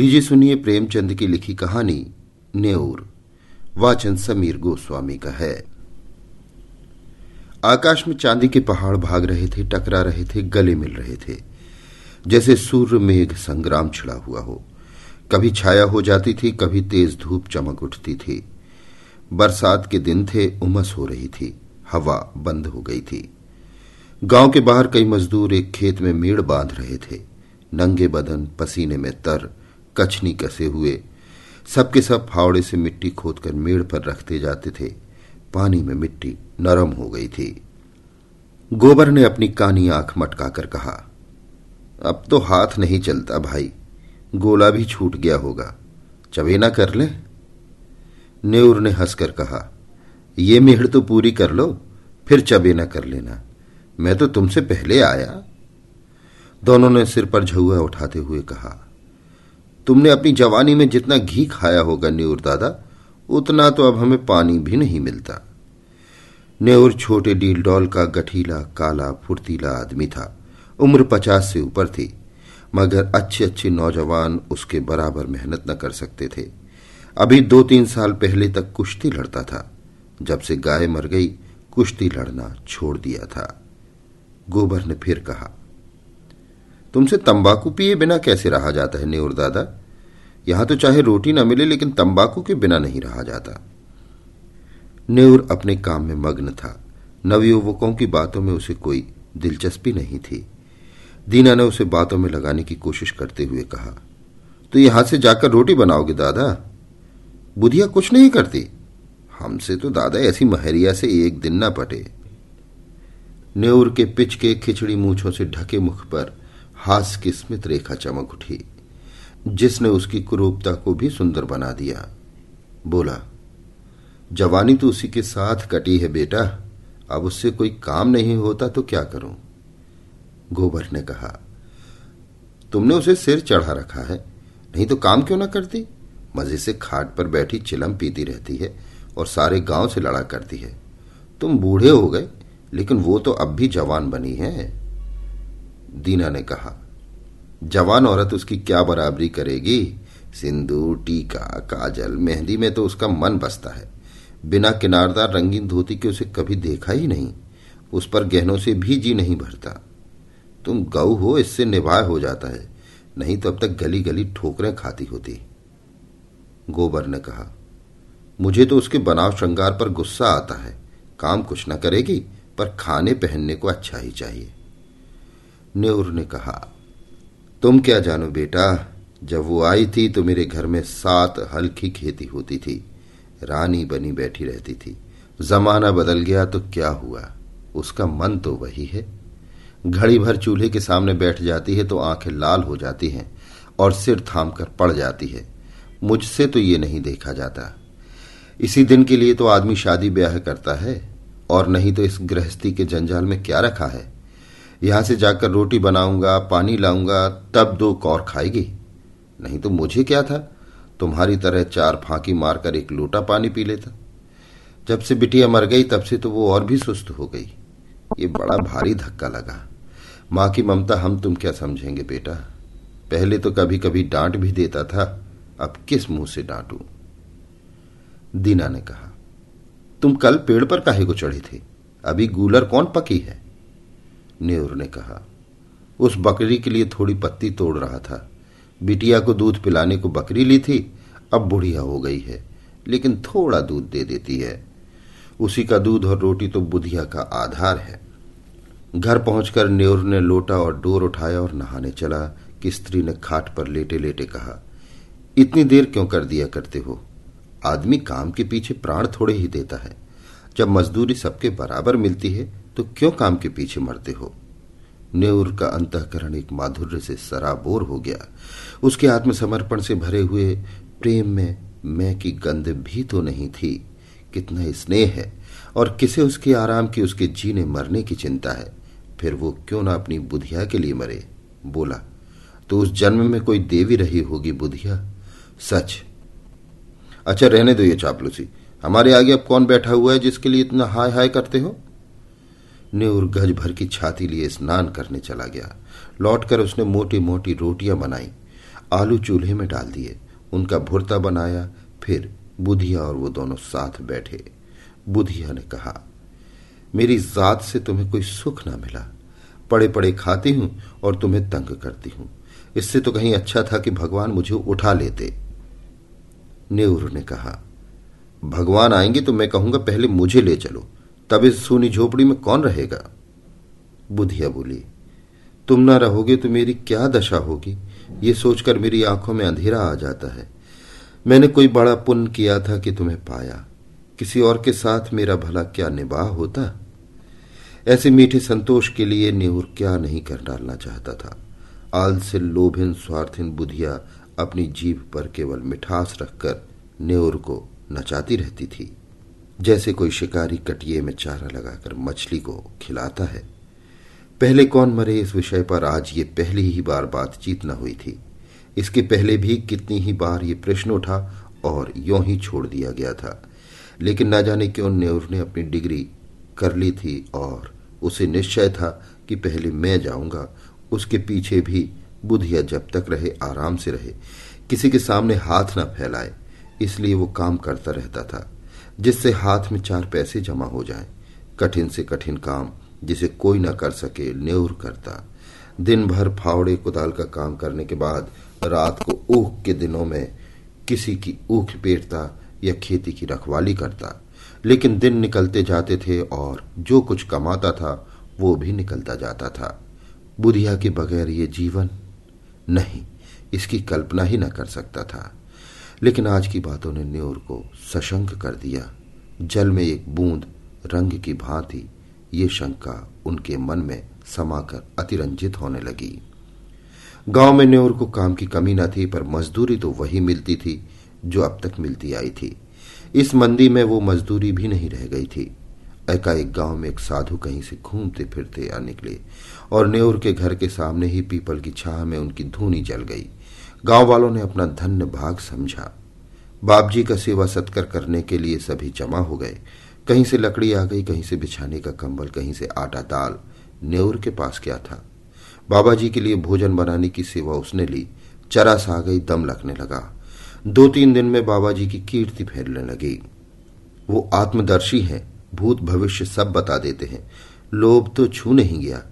लीजिए सुनिए प्रेमचंद की लिखी कहानी, नेऊर। वाचन समीर गोस्वामी का है। आकाश में चांदी के पहाड़ भाग रहे थे, टकरा रहे थे, गले मिल रहे थे। जैसे सूर्य मेघ संग्राम छिड़ा हुआ हो। कभी छाया हो जाती थी, कभी तेज धूप चमक उठती थी। बरसात के दिन थे, उमस हो रही थी, हवा बंद हो गई थी। गाँव के बाहर कई मजदूर एक खेत में मेड़ बाँध रहे थे। नंगे बदन, पसीने में तर कछनी कसे हुए। सबके सब फावड़े से मिट्टी खोदकर मेड़ पर रखते जाते थे। पानी में मिट्टी नरम हो गई थी। गोबर ने अपनी कानी आँख मटकाकर कहा, अब तो हाथ नहीं चलता भाई, गोला भी छूट गया होगा। चबेना कर ले। नेउर ने हंसकर कहा यह मेहड़ तो पूरी कर लो, फिर चबेना कर लेना। मैं तो तुमसे पहले आया। दोनों ने सिर पर झुआ उठाते हुए कहा तुमने अपनी जवानी में जितना घी खाया होगा नेउर दादा, उतना तो अब हमें पानी भी नहीं मिलता। नेउर छोटे डील डॉल का गठीला, काला, फुर्तीला आदमी था। उम्र पचास से ऊपर थी, मगर अच्छे अच्छे नौजवान उसके बराबर मेहनत न कर सकते थे। अभी दो तीन साल पहले तक कुश्ती लड़ता था। जब से गाय मर गई, कुश्ती लड़ना छोड़ दिया था। गोबर ने फिर कहा तुमसे तंबाकू पिए बिना कैसे रहा जाता है, नेउर दादा? यहाँ तो चाहे रोटी ना मिले, लेकिन तंबाकू के बिना नहीं रहा जाता। नेउर अपने काम में मग्न था। नवयुवकों की बातों में उसे कोई दिलचस्पी नहीं थी। दीना ने उसे बातों में लगाने की कोशिश करते हुए कहा तो यहाँ से जाकर रोटी बनाओगे दादा? बुधिया कुछ नहीं करती? हमसे तो दादा ऐसी महरिया से एक दिन ना पटे। नेउर के पिच के खिचड़ी मूछों से ढके मुख पर हास की स्मित रेखा चमक उठी, जिसने उसकी कुरूपता को भी सुंदर बना दिया। बोला, जवानी तो उसी के साथ कटी है बेटा, अब उससे कोई काम नहीं होता तो क्या करूँ? गोबर ने कहा, तुमने उसे सिर चढ़ा रखा है, नहीं तो काम क्यों ना करती? मज़े से खाट पर बैठी चिलम पीती रहती है और सारे गाँव से लड़ा करती है। तुम बूढ़े हो गए, लेकिन वो तो अब भी जवान बनी है। दीना ने कहा, जवान औरत उसकी क्या बराबरी करेगी? सिंदूर, टीका, काजल, मेहंदी में तो उसका मन बसता है। बिना किनारदार रंगीन धोती के उसे कभी देखा ही नहीं। उस पर गहनों से भी जी नहीं भरता। तुम गऊ हो, इससे निभाय हो जाता है। नहीं तो अब तक गली गली ठोकरें खाती होती। गोबर ने कहा, मुझे तो उसके बनाव श्रृंगार पर गुस्सा आता है। काम कुछ न करेगी, पर खाने पहनने को अच्छा ही चाहिए। नेउर ने कहा, तुम क्या जानो बेटा, जब वो आई थी तो मेरे घर में सात हल्की खेती होती थी, रानी बनी बैठी रहती थी। जमाना बदल गया तो क्या हुआ? उसका मन तो वही है। घड़ी भर चूल्हे के सामने बैठ जाती है तो आँखें लाल हो जाती हैं और सिर थाम कर पड़ जाती है। मुझसे तो ये नहीं देखा जाता। इसी दिन के लिए तो आदमी शादी ब्याह करता है और नहीं तो इस गृहस्थी के जंजाल में क्या रखा है? यहाँ से जाकर रोटी बनाऊँगा, पानी लाऊँगा, तब दो कौर खाएगी। नहीं तो मुझे क्या था? तुम्हारी तरह चार फांकी मारकर एक लोटा पानी पी लेता। जब से बिटिया मर गई, तब से तो वो और भी सुस्त हो गई। ये बड़ा भारी धक्का लगा। माँ की ममता हम तुम क्या समझेंगे बेटा? पहले तो कभी कभी डांट भी देता था, अब किस मुँह से डांटू? दीना ने कहा, तुम कल पेड़ पर काहे को चढ़े थे? अभी गूलर कौन पकी है? नेवर ने कहा। उस बकरी के लिए थोड़ी पत्ती तोड़ रहा था। बिटिया को दूध पिलाने को बकरी ली थी, अब बुढ़िया हो गई है, लेकिन थोड़ा दूध दे देती है। उसी का दूध और रोटी तो बुधिया का आधार है। घर पहुंचकर न्योर ने लोटा और डोर उठाया और नहाने चला, कि स्त्री ने खाट पर लेटे लेटे कहा, इतनी देर क्यों कर दिया करते हो? आदमी काम के पीछे प्राण थोड़े ही देता है। जब मजदूरी सबके बराबर मिलती है तो क्यों काम के पीछे मरते हो? नेउर का अंतकरण एक माधुर्य से सराबोर हो गया। उसके आत्मसमर्पण से भरे हुए प्रेम में मैं की गंध भी तो नहीं थी। कितना स्नेह है, और किसे उसके आराम की उसके जीने मरने की चिंता है? फिर वो क्यों ना अपनी बुधिया के लिए मरे? बोला तो उस जन्म में कोई देवी रही होगी बुधिया? सच? अच्छा रहने दो ये चापलूसी। हमारे आगे अब कौन बैठा हुआ है जिसके लिए इतना हाय हाय करते हो? न्यूर गज भर की छाती लिए स्नान करने चला गया। लौटकर उसने मोटी मोटी रोटियाँ बनाई, आलू चूल्हे में डाल दिए, उनका भुरता बनाया, फिर बुधिया और वो दोनों साथ बैठे। बुधिया ने कहा, मेरी जात से तुम्हें कोई सुख ना मिला। पड़े पड़े खाती हूँ और तुम्हें तंग करती हूँ। इससे तो कहीं अच्छा था कि भगवान मुझे उठा लेते। नेहरू ने कहा, भगवान आएँगे तो मैं कहूँगा पहले मुझे ले चलो। तब इस सोनी झोपड़ी में कौन रहेगा? बुधिया बोली, तुम ना रहोगे तो मेरी क्या दशा होगी? ये सोचकर मेरी आँखों में अंधेरा आ जाता है। मैंने कोई बड़ा पुण्य किया था कि तुम्हें पाया। किसी और के साथ मेरा भला क्या निबाह होता? ऐसे मीठे संतोष के लिए नेहुर क्या नहीं कर डालना चाहता था? आल से लोभिन स्वार्थिन बुधिया अपनी जीभ पर केवल मिठास रखकर नेहुर को नचाती रहती थी। जैसे कोई शिकारी कटिए में चारा लगाकर मछली को खिलाता है। पहले कौन मरे इस विषय पर आज ये पहली ही बार बातचीत न हुई थी। इसके पहले भी कितनी ही बार ये प्रश्न उठा और यों ही छोड़ दिया गया था। लेकिन न जाने क्यों नेहरू ने अपनी डिग्री कर ली थी और उसे निश्चय था कि पहले मैं जाऊँगा। उसके पीछे भी बुधिया जब तक रहे, आराम से रहे। किसी के सामने हाथ न फैलाए, इसलिए वो काम करता रहता था। जिससे हाथ में चार पैसे जमा हो जाएँ। कठिन से कठिन काम जिसे कोई न कर सके, न्यूर करता। दिन भर फावड़े कुदाल का काम करने के बाद, रात को ऊख के दिनों में किसी की ऊख पेटता या खेती की रखवाली करता। लेकिन दिन निकलते जाते थे और जो कुछ कमाता था, वो भी निकलता जाता था। बुधिया के बगैर ये जीवन नहीं, इसकी कल्पना ही न कर सकता था। लेकिन आज की बातों ने न्योर को सशंक कर दिया। जल में एक बूंद, रंग की भांति ये शंका उनके मन में समाकर अतिरंजित होने लगी। गाँव में न्योर को काम की कमी न थी, पर मजदूरी तो वही मिलती थी जो अब तक मिलती आई थी। इस मंदी में वो मजदूरी भी नहीं रह गई थी। एकाएक गाँव में एक साधु कहीं से घूमते फिरते आ निकले, और नेउर के घर के सामने ही पीपल की छाह में उनकी धूनी जल गई। गाँव वालों ने अपना धन्य भाग समझा। बाप जी का सेवा सत्कर करने के लिए सभी जमा हो गए। कहीं से लकड़ी आ गई, कहीं से बिछाने का कंबल, कहीं से आटा दाल नेउर के पास क्या था। बाबा जी के लिए भोजन बनाने की सेवा उसने ली। चरस आ गई, दम लगने लगा। दो तीन दिन में बाबा जी की कीर्ति फैलने लगी। वो आत्मदर्शी हैं, भूत भविष्य सब बता देते हैं। लोभ तो छू नहीं गया,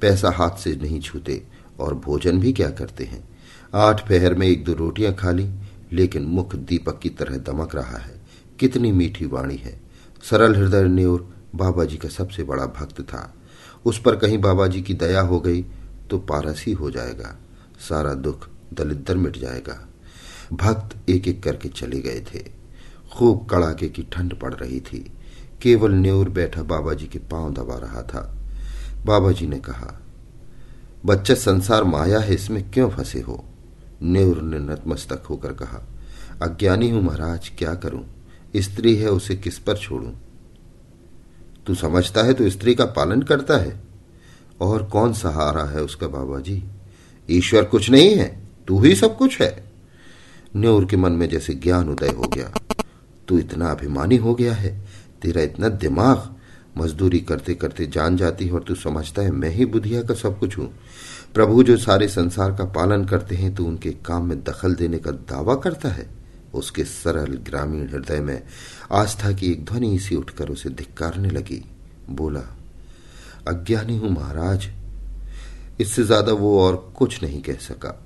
पैसा हाथ से नहीं छूते, और भोजन भी क्या करते हैं? आठ पहर में एक दो रोटियाँ खा ली, लेकिन मुख दीपक की तरह दमक रहा है। कितनी मीठी वाणी है। सरल हृदय न्यूर बाबा जी का सबसे बड़ा भक्त था। उस पर कहीं बाबा जी की दया हो गई तो पारस ही हो जाएगा। सारा दुख दलिद्र मिट जाएगा। भक्त एक एक करके चले गए थे। खूब कड़ाके की ठंड पड़ रही थी। केवल न्यूर बैठा बाबा जी के पाँव दबा रहा था। बाबा जी ने कहा, बच्चा, संसार माया है, इसमें क्यों फंसे हो? नेवर ने नतमस्तक होकर कहा, अज्ञानी हूँ महाराज, क्या करूँ? स्त्री है, उसे किस पर छोड़ूं? तू समझता है तो स्त्री का पालन करता है? और कौन सहारा है उसका बाबा जी ईश्वर कुछ नहीं है, तू ही सब कुछ है। न्योर के मन में जैसे ज्ञान उदय हो गया। तू इतना अभिमानी हो गया है, तेरा इतना दिमाग। मजदूरी करते करते जान जाती है और तू समझता है, मैं ही बुधिया का सब कुछ हूँ। प्रभु जो सारे संसार का पालन करते हैं तो उनके काम में दखल देने का दावा करता है। उसके सरल ग्रामीण हृदय में आस्था की एक ध्वनि सी उठकर उसे धिक्कारने लगी। बोला, अज्ञानी हूँ महाराज, इससे ज़्यादा वो और कुछ नहीं कह सका।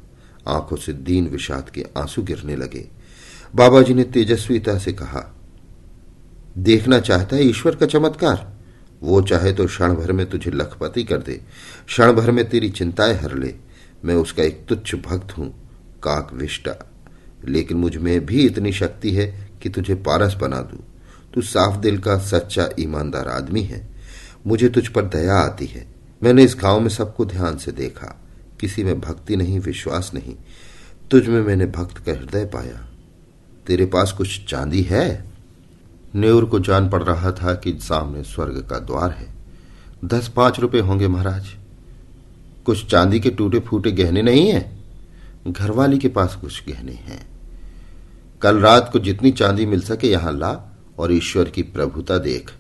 आँखों से दीन विषाद के आँसू गिरने लगे। बाबा जी ने तेजस्वीता से कहा, देखना चाहता है ईश्वर का चमत्कार? वो चाहे तो क्षण भर में तुझे लखपति कर दे। क्षण भर में तेरी चिंताएँ हर ले। मैं उसका एक तुच्छ भक्त हूँ काक विष्टा लेकिन मुझमें भी इतनी शक्ति है कि तुझे पारस बना दू। तू साफ़ दिल का सच्चा ईमानदार आदमी है। मुझे तुझ पर दया आती है। मैंने इस गाँव में सबको ध्यान से देखा। किसी में भक्ति नहीं, विश्वास नहीं। तुझ में मैंने भक्त का हृदय पाया। तेरे पास कुछ चांदी है? नेउर को जान पड़ रहा था कि सामने स्वर्ग का द्वार है। दस पाँच रुपए होंगे महाराज। कुछ चांदी के टूटे फूटे गहने नहीं है? घरवाली के पास कुछ गहने हैं। कल रात को जितनी चांदी मिल सके यहाँ ला और ईश्वर की प्रभुता देख।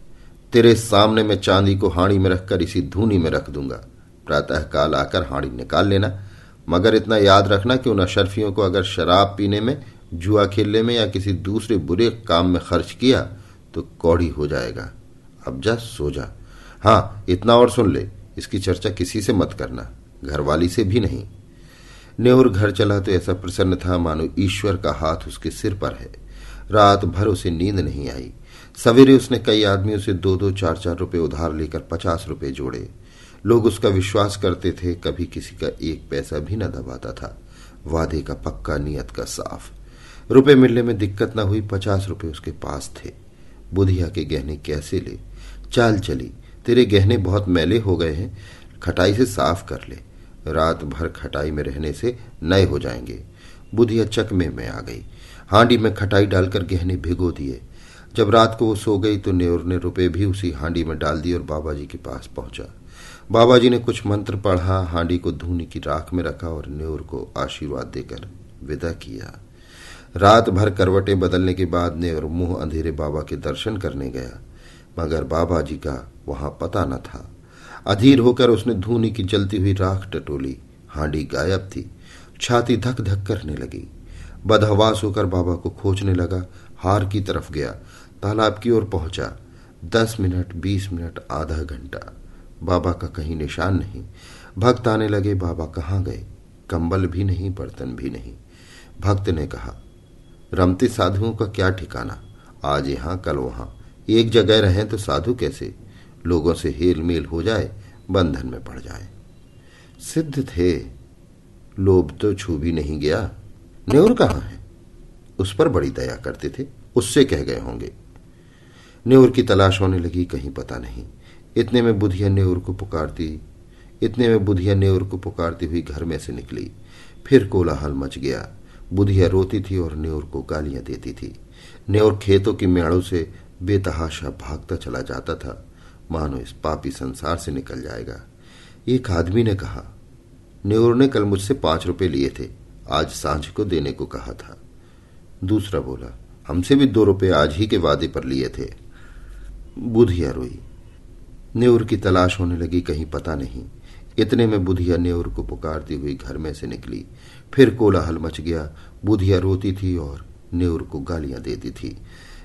तेरे सामने मैं चांदी को हाड़ी में रखकर इसी धूनी में रख दूँगा। प्रातः काल आकर हाड़ी निकाल लेना। मगर इतना याद रखना कि उन अशरफियों को अगर शराब पीने में, जुआ खेलने में या किसी दूसरे बुरे काम में खर्च किया तो कौड़ी हो जाएगा। अब जा सो जा। हाँ इतना और सुन ले। इसकी चर्चा किसी से मत करना। घरवाली से भी नहीं। नेवर घर चला तो ऐसा प्रसन्न था मानो ईश्वर का हाथ उसके सिर पर है। रात भर उसे नींद नहीं आई। सवेरे उसने कई आदमियों से दो दो चार चार रुपए उधार लेकर पचास रुपए जोड़े। लोग उसका विश्वास करते थे, कभी किसी का एक पैसा भी न दबाता था। वादे का पक्का नियत का साफ़। रुपए मिलने में दिक्कत न हुई, पचास रुपए उसके पास थे। बुधिया के गहने कैसे ले? चाल चली। तेरे गहने बहुत मैले हो गए हैं, खटाई से साफ़ कर ले। रात भर खटाई में रहने से नए हो जाएँगे। बुधिया चकमे में आ गई। हांडी में खटाई डालकर गहने भिगो दिए। जब रात को वो सो गई तो नेवर ने रुपए भी उसी हांडी में डाल दिए और बाबा जी के पास पहुँचा। बाबा जी ने कुछ मंत्र पढ़ा, हांडी को धूनी की राख में रखा और नेवर को आशीर्वाद देकर विदा किया। रात भर करवटें बदलने के बाद नेवर मुँह अंधेरे बाबा के दर्शन करने गया, मगर बाबा जी का वहाँ पता न था। अधीर होकर उसने धूनी की जलती हुई राख टटोली, हांडी गायब थी, छाती धक धक करने लगी। बदहवास होकर बाबा को खोजने लगा, हार की तरफ़ गया, तालाब की ओर पहुँचा। दस मिनट, बीस मिनट, आधा घंटा। बाबा का कहीं निशान नहीं। भक्त आने लगे, बाबा कहाँ गए? कंबल भी नहीं, बर्तन भी नहीं। भक्त ने कहा रमते साधुओं का क्या ठिकाना? आज यहाँ, कल वहाँ। एक जगह रहें तो साधु कैसे? लोगों से हेल मेल हो जाए, बंधन में पड़ जाए। सिद्ध थे। लोभ तो छू भी नहीं गया। नेवर कहाँ है? उस पर बड़ी दया करते थे। उससे कह गए होंगे। नेवर की तलाश होने लगी, कहीं पता नहीं। इतने में बुधिया नेवर को पुकारती, इतने में बुधिया नेवर को पुकारती हुई घर में से निकली। फिर कोलाहल मच गया। बुधिया रोती थी और नेवर को गालियाँ देती थी। नेवर खेतों की मेड़ों से बेतहाशा भागता चला जाता था। मानो इस पापी संसार से निकल जाएगा। एक आदमी ने कहा नेवर ने कल मुझसे पाँच रुपए लिए थे। आज साँझ को देने को कहा था। दूसरा बोला, हमसे भी दो रुपए आज ही के वादे पर लिए थे। बुधिया रोई। नेवर की तलाश होने लगी, कहीं पता नहीं। इतने में बुधिया नेवर को पुकारती हुई घर में से निकली। फिर कोलाहल मच गया। बुधिया रोती थी और नेवर को गालियाँ देती थी।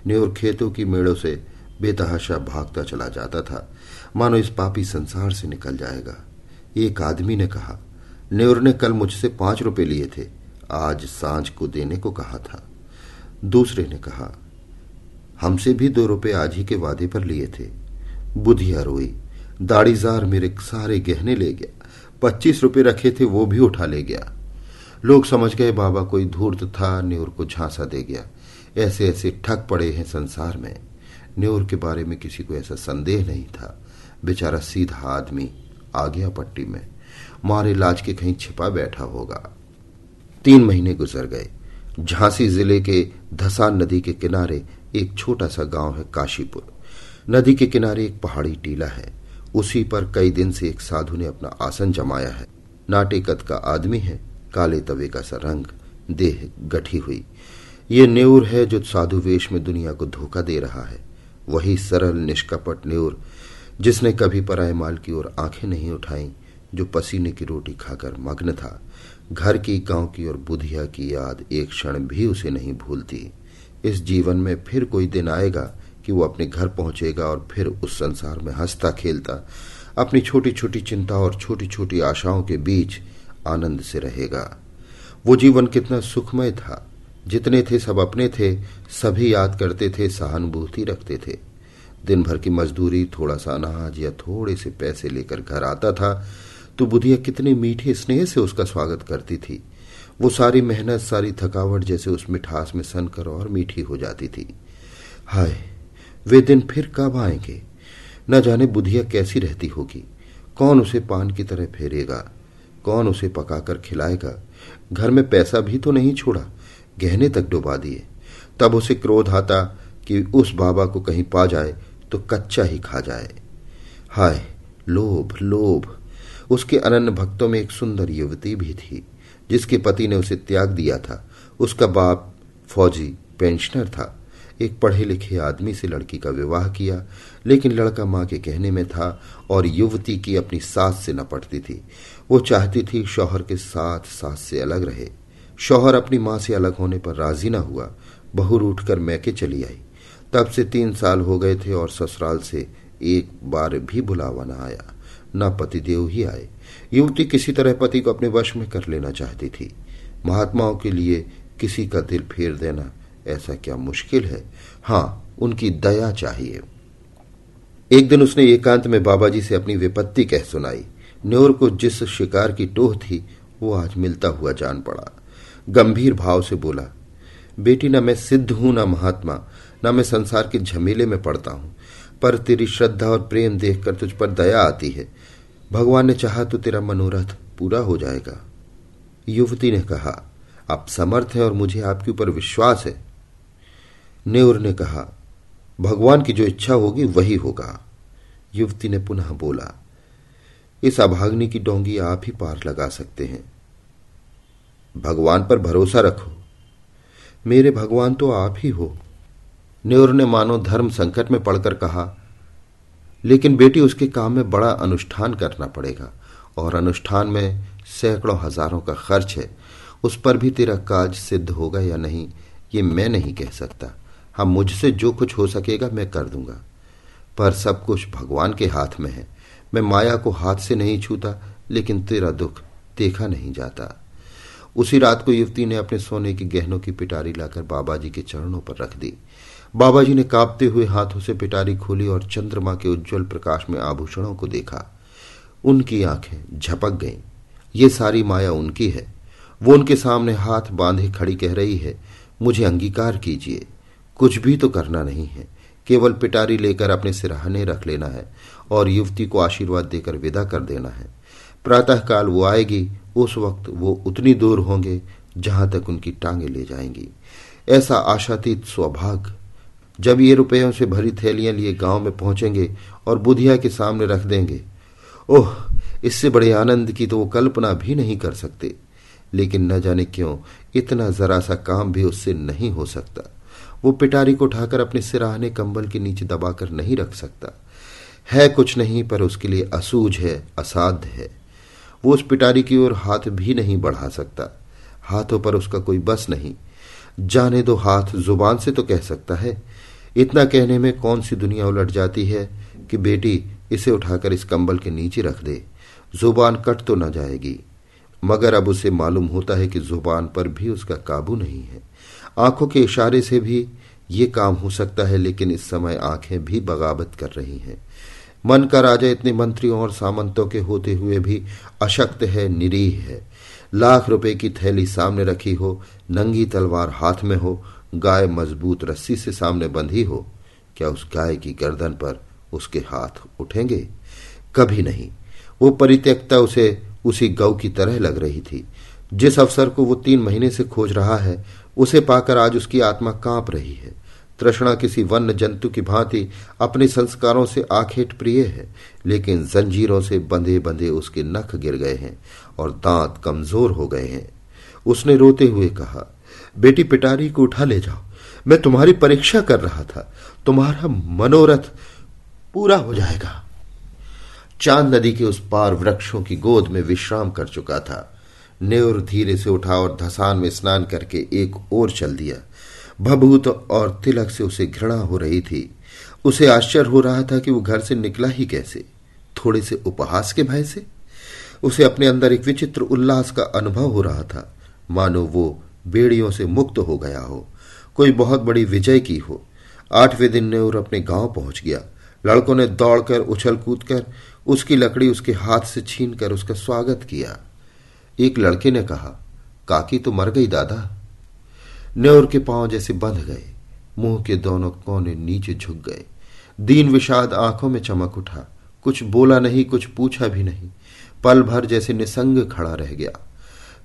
नेवर खेतों की मेड़ों से बेतहाशा भागता चला जाता था। मानो इस पापी संसार से निकल जाएगा। एक आदमी ने कहा नेवर ने कल मुझसे पाँच रुपए लिए थे। आज साँझ को देने को कहा था। दूसरे ने कहा, हमसे भी दो रुपए आज ही के वादे पर लिए थे। बुधिया रोई, दाढ़ीजार मेरे सारे गहने ले गया। पच्चीस रुपए रखे थे, वो भी उठा ले गया। लोग समझ गए बाबा कोई धूर्त था न्योर को झांसा दे गया। ऐसे ऐसे ठग पड़े हैं संसार में। न्योर के बारे में किसी को ऐसा संदेह नहीं था। बेचारा सीधा आदमी आ गया पट्टी में। मारे लाज के कहीं छिपा बैठा होगा। तीन महीने गुजर गए। झांसी ज़िले के धसान नदी के किनारे एक छोटा सा गाँव है काशीपुर। नदी के किनारे एक पहाड़ी टीला है। उसी पर कई दिन से एक साधु ने अपना आसन जमाया है। नाटे कद का आदमी है। काले तवे का सा रंग, देह गठी हुई। ये नेउर है जो साधु वेश में दुनिया को धोखा दे रहा है। वही सरल, निष्कपट नेउर जिसने कभी पराय माल की ओर आँखें नहीं उठाई, जो पसीने की रोटी खाकर मग्न था। घर की, गाँव की और बुधिया की याद एक क्षण भी उसे नहीं भूलती। इस जीवन में फिर कोई दिन आएगा कि वो अपने घर पहुंचेगा और फिर उस संसार में हंसता खेलता। अपनी छोटी छोटी चिंता और छोटी छोटी आशाओं के बीच आनंद से रहेगा। वो जीवन कितना सुखमय था। जितने थे सब अपने थे, सभी याद करते थे, सहानुभूति रखते थे। दिन भर की मजदूरी थोड़ा सा अनाज या थोड़े से पैसे लेकर घर आता था तो बुधिया कितने मीठे स्नेह से उसका स्वागत करती थी। वो सारी मेहनत, सारी थकावट जैसे उस मिठास में सनकर और मीठी हो जाती थी। हाय, वे दिन फिर कब आएँगे? न जाने बुधिया कैसी रहती होगी। कौन उसे पान की तरह फेरेगा? कौन उसे पकाकर खिलाएगा? घर में पैसा भी तो नहीं छोड़ा। गहने तक डुबा दिए। तब उसे क्रोध आता कि उस बाबा को कहीं पा जाए तो कच्चा ही खा जाए। हाय, लोभ लोभ। उसके अनन्य भक्तों में एक सुंदर युवती भी थी, जिसके पति ने उसे त्याग दिया था। उसका बाप फौजी पेंशनर था। एक पढ़े लिखे आदमी से लड़की का विवाह किया, लेकिन लड़का माँ के कहने में था और युवती की अपनी सास से न पड़ती थी। वो चाहती थी शौहर के साथ सास से अलग रहे। शौहर अपनी माँ से अलग होने पर राज़ी न हुआ। बहू उठकर मैके चली आई। तब से तीन साल हो गए थे और ससुराल से एक बार भी बुलावा न आया। न पतिदेव ही आए। युवती किसी तरह पति को अपने वश में कर लेना चाहती थी। महात्माओं के लिए किसी का दिल फेर देना ऐसा क्या मुश्किल है? हाँ उनकी दया चाहिए। एक दिन उसने एकांत में बाबा जी से अपनी विपत्ति कह सुनाई। न्योर को जिस शिकार की टोह थी, वो आज मिलता हुआ जान पड़ा। गंभीर भाव से बोला, बेटी, ना मैं सिद्ध हूँ, ना महात्मा, ना मैं संसार के झमेले में पड़ता हूँ। पर तेरी श्रद्धा और प्रेम देखकर तुझ पर दया आती है। भगवान ने चाहा तो तेरा मनोरथ पूरा हो जाएगा। युवती ने कहा, आप समर्थ हैं और मुझे आपके ऊपर विश्वास है। नेवर ने कहा, भगवान की जो इच्छा होगी वही होगा। युवती ने पुनः बोला, इस अभाग्नि की डोंगी आप ही पार लगा सकते हैं। भगवान पर भरोसा रखो। मेरे भगवान तो आप ही हो। न्योर ने मानो धर्म संकट में पड़कर कहा, लेकिन बेटी, उसके काम में बड़ा अनुष्ठान करना पड़ेगा, और अनुष्ठान में सैकड़ों हज़ारों का खर्च है। उस पर भी तेरा काज सिद्ध होगा या नहीं, ये मैं नहीं कह सकता। हाँ मुझसे जो कुछ हो सकेगा मैं कर दूँगा। पर सब कुछ भगवान के हाथ में है। मैं माया को हाथ से नहीं छूता, लेकिन तेरा दुख देखा नहीं जाता। उसी रात को युवती ने अपने सोने की गहनों की पिटारी लाकर बाबा जी के चरणों पर रख दी। बाबा जी ने कांपते हुए हाथों से पिटारी खोली और चंद्रमा के उज्जवल प्रकाश में आभूषणों को देखा। उनकी आँखें झपक गईं। ये सारी माया उनकी है। वो उनके सामने हाथ बांधे खड़ी कह रही है, मुझे अंगीकार कीजिए। कुछ भी तो करना नहीं है। केवल पिटारी लेकर अपने सिराहने रख लेना है और युवती को आशीर्वाद देकर विदा कर देना है। प्रातःकाल वो आएगी, उस वक्त वो उतनी दूर होंगे जहाँ तक उनकी टांगे ले जाएँगी। ऐसा आशातीत सौभाग्य, जब ये रुपयों से भरी थैलियाँ लिए गाँव में पहुँचेंगे और बुधिया के सामने रख देंगे, ओह, इससे बड़े आनंद की तो वो कल्पना भी नहीं कर सकते। लेकिन न जाने क्यों, इतना जरा सा काम भी उससे नहीं हो सकता। वो पिटारी को उठाकर अपने सिराहने कंबल के नीचे दबाकर नहीं रख सकता। है कुछ नहीं, पर उसके लिए असूझ है, असाध्य है। वो उस पिटारी की ओर हाथ भी नहीं बढ़ा सकता। हाथों पर उसका कोई बस नहीं। जाने दो हाथ, ज़ुबान से तो कह सकता है। इतना कहने में कौन सी दुनिया उलट जाती है कि बेटी, इसे उठाकर इस कंबल के नीचे रख दे। ज़ुबान कट तो न जाएगी। मगर अब उसे मालूम होता है कि ज़ुबान पर भी उसका काबू नहीं है। आँखों के इशारे से भी ये काम हो सकता है, लेकिन इस समय आँखें भी बगावत कर रही हैं। मन का राजा इतने मंत्रियों और सामंतों के होते हुए भी अशक्त है, निरीह है। लाख रुपए की थैली सामने रखी हो, नंगी तलवार हाथ में हो, गाय मज़बूत रस्सी से सामने बंधी हो, क्या उस गाय की गर्दन पर उसके हाथ उठेंगे? कभी नहीं। वो परित्यक्ता उसे उसी गौ की तरह लग रही थी। जिस अवसर को वो तीन महीने से खोज रहा है उसे पाकर आज उसकी आत्मा काँप रही है। तृष्णा किसी वन्य जंतु की भांति अपने संस्कारों से आखेट प्रिय है, लेकिन जंजीरों से बंधे बंधे उसके नख गिर गए हैं और दांत कमज़ोर हो गए हैं। उसने रोते हुए कहा, बेटी पिटारी को उठा ले जाओ। मैं तुम्हारी परीक्षा कर रहा था। तुम्हारा मनोरथ पूरा हो जाएगा। चाँद नदी के उस पार वृक्षों की गोद में विश्राम कर चुका था। नेवर धीरे से उठा और धसान में स्नान करके एक ओर चल दिया। भभूत और तिलक से उसे घृणा हो रही थी। उसे आश्चर्य हो रहा था कि वो घर से निकला ही कैसे। थोड़े से उपहास के भय से। उसे अपने अंदर एक विचित्र उल्लास का अनुभव हो रहा था। मानो वो बेड़ियों से मुक्त हो गया हो। कोई बहुत बड़ी विजय की हो। आठवें दिन नेवर अपने गाँव पहुँच गया। लड़कों ने दौड़कर उछल कूद कर, उसकी लकड़ी उसके हाथ से छीन कर उसका स्वागत किया। एक लड़के ने कहा, काकी तो मर गई, दादा। न्योर के पाँव जैसे बंध गए, मुँह के दोनों कोने नीचे झुक गए। दीन विषाद आँखों में चमक उठा। कुछ बोला नहीं, कुछ पूछा भी नहीं। पल भर जैसे निसंग खड़ा रह गया।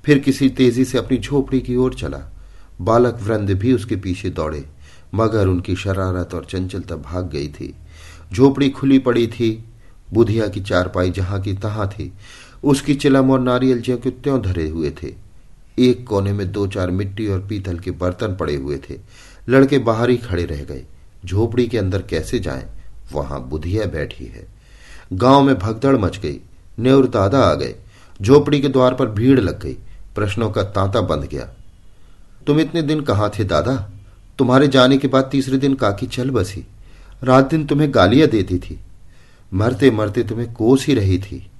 फिर किसी तेज़ी से अपनी झोपड़ी की ओर चला। बालक वृंद भी उसके पीछे दौड़े, मगर उनकी शरारत और चंचलता भाग गई थी। झोपड़ी खुली पड़ी थी। बुधिया की चारपाई जहाँ की तहां थी उसकी चिलम और नारियल ज्यों के त्यों धरे हुए थे। एक कोने में दो चार मिट्टी और पीतल के बर्तन पड़े हुए थे। लड़के बाहर ही खड़े रह गए। झोपड़ी के अंदर कैसे जाएँ? वहाँ बुधिया बैठी है। गाँव में भगदड़ मच गई। नेवर दादा आ गए। झोपड़ी के द्वार पर भीड़ लग गई। प्रश्नों का तांता बंध गया। तुम इतने दिन कहाँ थे दादा? तुम्हारे जाने के बाद तीसरे दिन काकी चल बसी। रात दिन तुम्हें गालियाँ देती थी। मरते मरते तुम्हें कोस ही रही थी।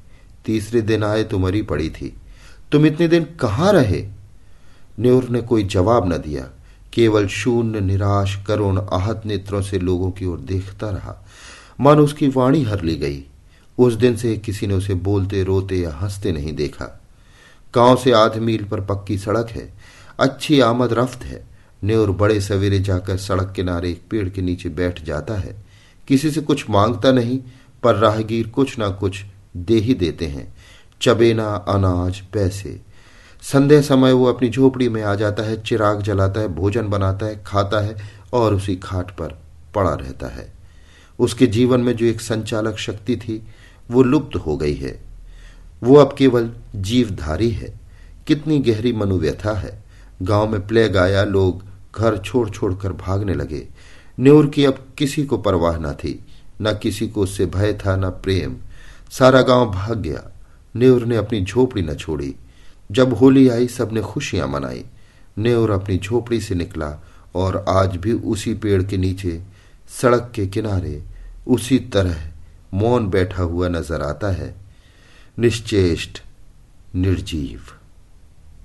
तीसरे दिन आए तो मरी पड़ी थी। तुम इतने दिन कहाँ रहे? न्योर ने कोई जवाब न दिया। केवल शून्य निराश, करुण आहत नेत्रों से लोगों की ओर देखता रहा। मन उसकी वाणी हर ली गई। उस दिन से किसी ने उसे बोलते, रोते या हँसते नहीं देखा। गाँव से आध मील पर पक्की सड़क है। अच्छी आमद रफ्त है। न्योर बड़े सवेरे जाकर सड़क किनारे एक पेड़ के नीचे बैठ जाता है। किसी से कुछ माँगता नहीं, पर राहगीर कुछ ना कुछ दे ही देते हैं। चबेना अनाज पैसे। संध्या समय वो अपनी झोपड़ी में आ जाता है, चिराग जलाता है, भोजन बनाता है, खाता है और उसी खाट पर पड़ा रहता है। उसके जीवन में जो एक संचालक शक्ति थी, वो लुप्त हो गई है। वो अब केवल जीवधारी है। कितनी गहरी मनुव्यथा है। गाँव में प्लेग आया, लोग घर छोड़ छोड़कर भागने लगे। न्यूर की अब किसी को परवाह न थी, न किसी को उससे भय था, न प्रेम। सारा गाँव भाग गया। नेवर ने अपनी झोपड़ी न छोड़ी। जब होली आई, सबने खुशियाँ मनाई। नेवर अपनी झोपड़ी से निकला और आज भी उसी पेड़ के नीचे, सड़क के किनारे, उसी तरह मौन बैठा हुआ नज़र आता है। निश्चेष्ट, निर्जीव।